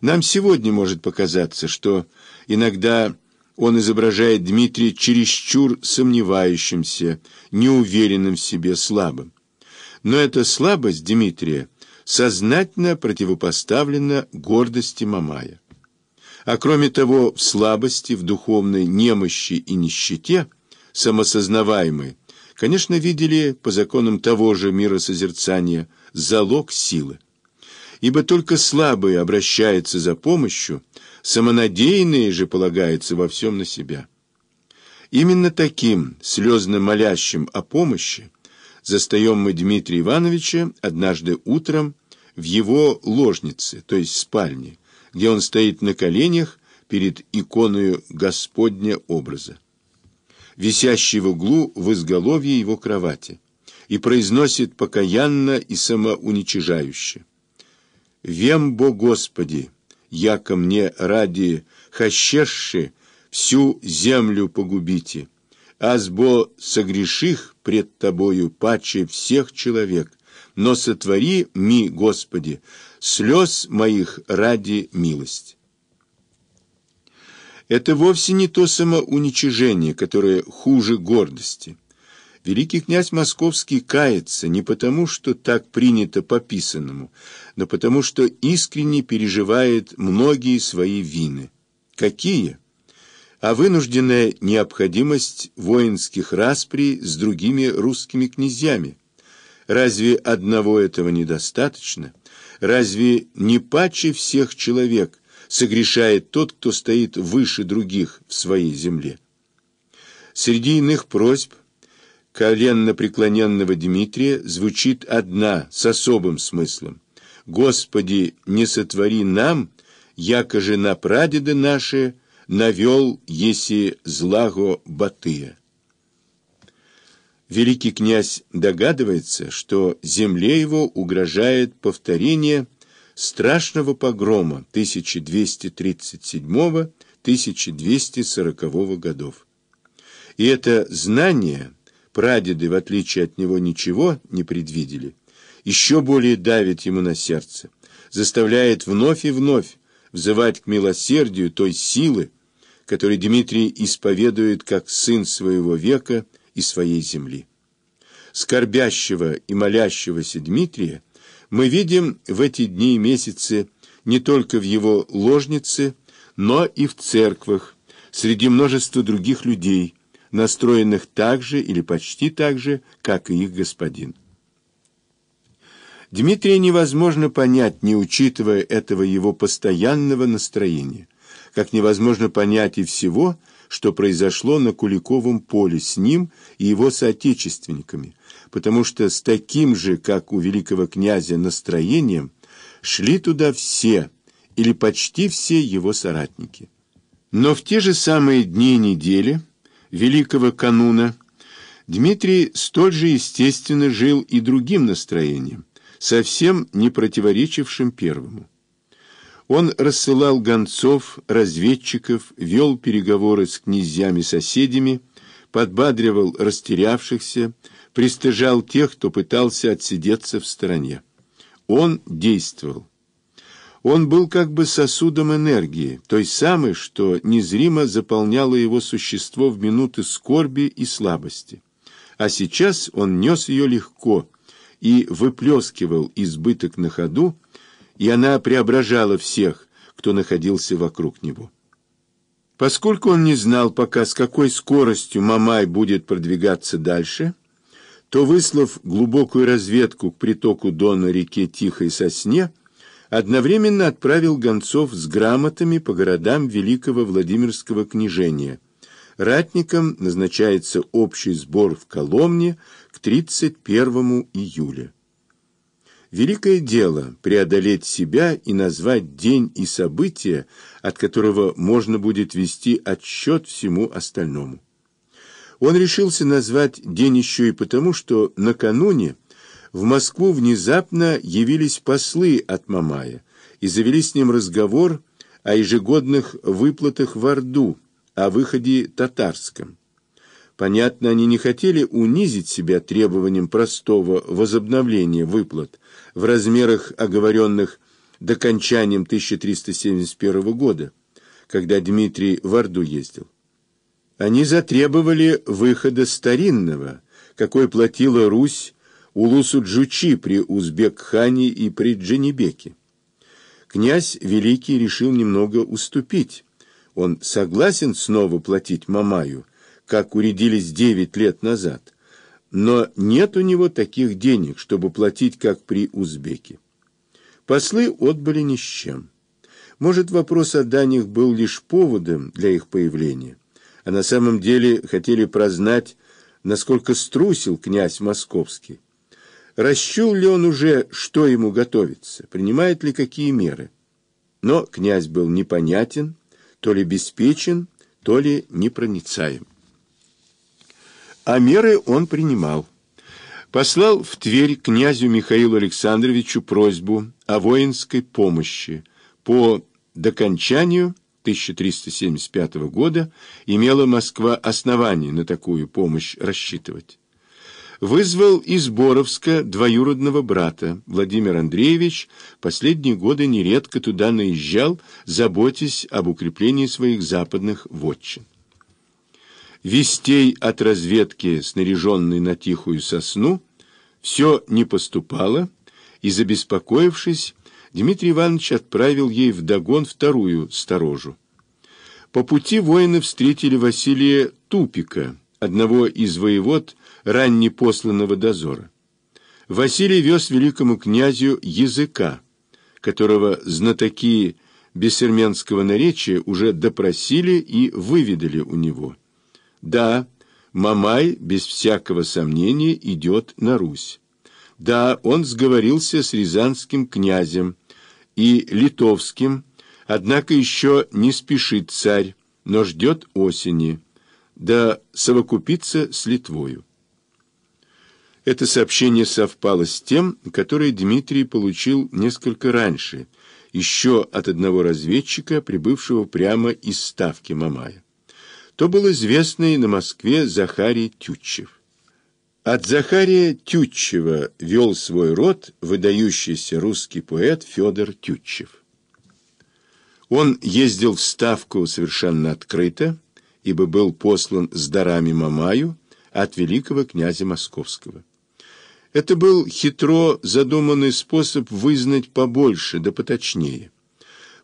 Нам сегодня может показаться, что иногда он изображает Дмитрия чересчур сомневающимся, неуверенным в себе, слабым. Но эта слабость Дмитрия сознательно противопоставлена гордости Мамая. А кроме того, в слабости, в духовной немощи и нищете, самосознаваемой, конечно, видели по законам того же миросозерцания залог силы. Ибо только слабые обращаются за помощью, самонадеянные же полагаются во всем на себя. Именно таким, слезно молящим о помощи, застаем мы Дмитрия Ивановича однажды утром в его ложнице, то есть спальне, где он стоит на коленях перед иконою Господня образа, висящей в углу в изголовье его кровати, и произносит покаянно и самоуничижающе. «Вем бо Господи, яко мне ради хащеши всю землю погубите, азбо согреших пред тобою паче всех человек, но сотвори ми, Господи, слез моих ради милость. Это вовсе не то самоуничижение, которое хуже гордости. Великий князь Московский кается не потому, что так принято по писанному, но потому, что искренне переживает многие свои вины. Какие? А вынужденная необходимость воинских распри с другими русскими князьями. Разве одного этого недостаточно? Разве не паче всех человек согрешает тот, кто стоит выше других в своей земле? Среди иных просьб коленно преклоненного Дмитрия звучит одна с особым смыслом. «Господи, не сотвори нам, яко же на прадеды наши навел, еси злаго Батыя». Великий князь догадывается, что земле его угрожает повторение страшного погрома 1237-1240 годов. И это знание прадеды, в отличие от него, ничего не предвидели, еще более давит ему на сердце, заставляет вновь и вновь взывать к милосердию той силы, которой Дмитрий исповедует как сын своего века – и своей земли. Скорбящего и молящегося Дмитрия мы видим в эти дни и месяцы не только в его ложнице, но и в церквах, среди множества других людей, настроенных так же или почти так же, как и их господин. Дмитрия невозможно понять, не учитывая этого его постоянного настроения, как невозможно понять и всего, что произошло на Куликовом поле с ним и его соотечественниками, потому что с таким же, как у великого князя, настроением шли туда все или почти все его соратники. Но в те же самые дни недели, великого кануна, Дмитрий столь же естественно жил и другим настроением, совсем не противоречившим первому. Он рассылал гонцов, разведчиков, вел переговоры с князьями-соседями, подбадривал растерявшихся, пристыжал тех, кто пытался отсидеться в стороне. Он действовал. Он был как бы сосудом энергии, той самой, что незримо заполняло его существо в минуты скорби и слабости. А сейчас он нес ее легко и выплескивал избыток на ходу, и она преображала всех, кто находился вокруг него. Поскольку он не знал пока, с какой скоростью Мамай будет продвигаться дальше, то, выслав глубокую разведку к притоку Дона реке Тихой Сосне, одновременно отправил гонцов с грамотами по городам Великого Владимирского княжения. Ратникам назначается общий сбор в Коломне 31 июля. Великое дело – преодолеть себя и назвать день и события, от которого можно будет вести отсчет всему остальному. Он решился назвать день еще и потому, что накануне в Москву внезапно явились послы от Мамая и завели с ним разговор о ежегодных выплатах в Орду, о выходе татарском. Понятно, они не хотели унизить себя требованием простого возобновления выплат в размерах, оговоренных докончанием 1371 года, когда Дмитрий в Орду ездил. Они затребовали выхода старинного, какой платила Русь Улусу Джучи при Узбек-хане и при Дженебеке. Князь Великий решил немного уступить. Он согласен снова платить Мамаю, как уредились девять лет назад, но нет у него таких денег, чтобы платить, как при Узбеке. Послы отбыли ни с чем. Может, вопрос о данях был лишь поводом для их появления, а на самом деле хотели прознать, насколько струсил князь Московский. Расчул ли он уже, что ему готовится, принимает ли какие меры. Но князь был непонятен, то ли беспечен, то ли непроницаем. А меры он принимал. Послал в Тверь князю Михаилу Александровичу просьбу о воинской помощи. По докончанию 1375 года имела Москва основание на такую помощь рассчитывать. Вызвал из Боровска двоюродного брата. Владимир Андреевич последние годы нередко туда наезжал, заботясь об укреплении своих западных вотчин. Вестей от разведки, снаряженной на тихую сосну, все не поступало, и, забеспокоившись, Дмитрий Иванович отправил ей вдогон вторую сторожу. По пути воины встретили Василия Тупика, одного из воевод раннепосланного дозора. Василий вез великому князю языка, которого знатоки бессерменского наречия уже допросили и выведали у него. Да, Мамай, без всякого сомнения, идет на Русь. Да, он сговорился с рязанским князем и литовским, однако еще не спешит царь, но ждет осени, да совокупиться с Литвою. Это сообщение совпало с тем, которое Дмитрий получил несколько раньше, еще от одного разведчика, прибывшего прямо из ставки Мамая то был известный на Москве Захарий Тютчев. От Захария Тютчева вел свой род выдающийся русский поэт Федор Тютчев. Он ездил в Ставку совершенно открыто, ибо был послан с дарами Мамаю от великого князя Московского. Это был хитро задуманный способ вызнать побольше да поточнее.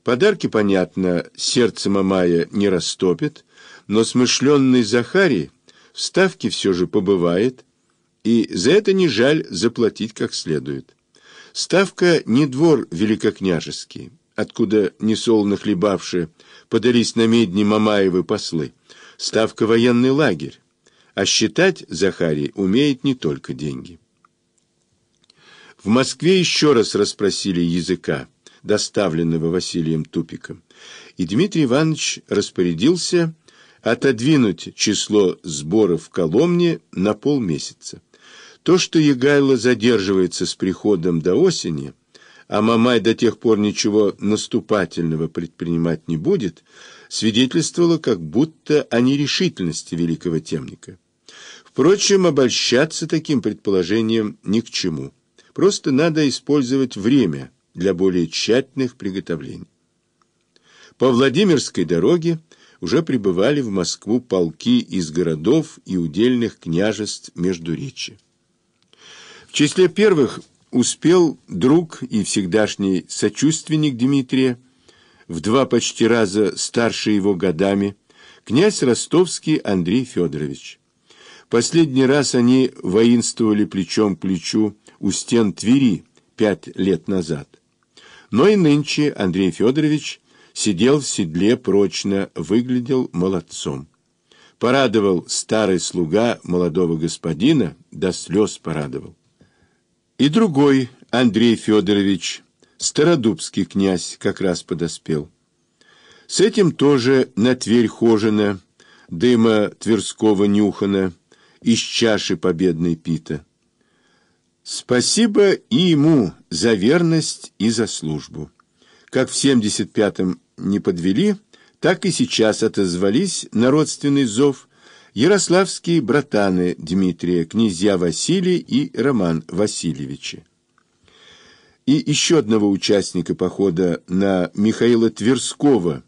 Подарки, понятно, сердце Мамая не растопит, но смышленный Захарий в ставке все же побывает, и за это не жаль заплатить как следует. Ставка не двор великокняжеский, откуда несолоно хлебавшие подались на медни Мамаевы послы. Ставка военный лагерь, а считать Захарий умеет не только деньги. В Москве еще раз расспросили языка, доставленного Василием Тупиком, и Дмитрий Иванович распорядился отодвинуть число сборов в Коломне на полмесяца. То, что Егайло задерживается с приходом до осени, а Мамай до тех пор ничего наступательного предпринимать не будет, свидетельствовало как будто о нерешительности великого темника. Впрочем, обольщаться таким предположением ни к чему. Просто надо использовать время для более тщательных приготовлений. По Владимирской дороге уже прибывали в Москву полки из городов и удельных княжеств Междуречия. В числе первых успел друг и всегдашний сочувственник Дмитрия, в два почти раза старше его годами, князь ростовский Андрей Федорович. Последний раз они воинствовали плечом к плечу у стен Твери пять лет назад. Но и нынче Андрей Федорович сидел в седле прочно, выглядел молодцом. Порадовал старый слуга молодого господина, до слез порадовал. И другой, Андрей Федорович, стародубский князь, как раз подоспел. С этим тоже на Тверь хожено, дыма Тверского нюхана, из чаши победной пита. Спасибо и ему за верность и за службу. Как в 75-м не подвели, так и сейчас отозвались на родственный зов ярославские братаны Дмитрия, князья Василий и Роман Васильевичи. и еще одного участника похода на Михаила Тверского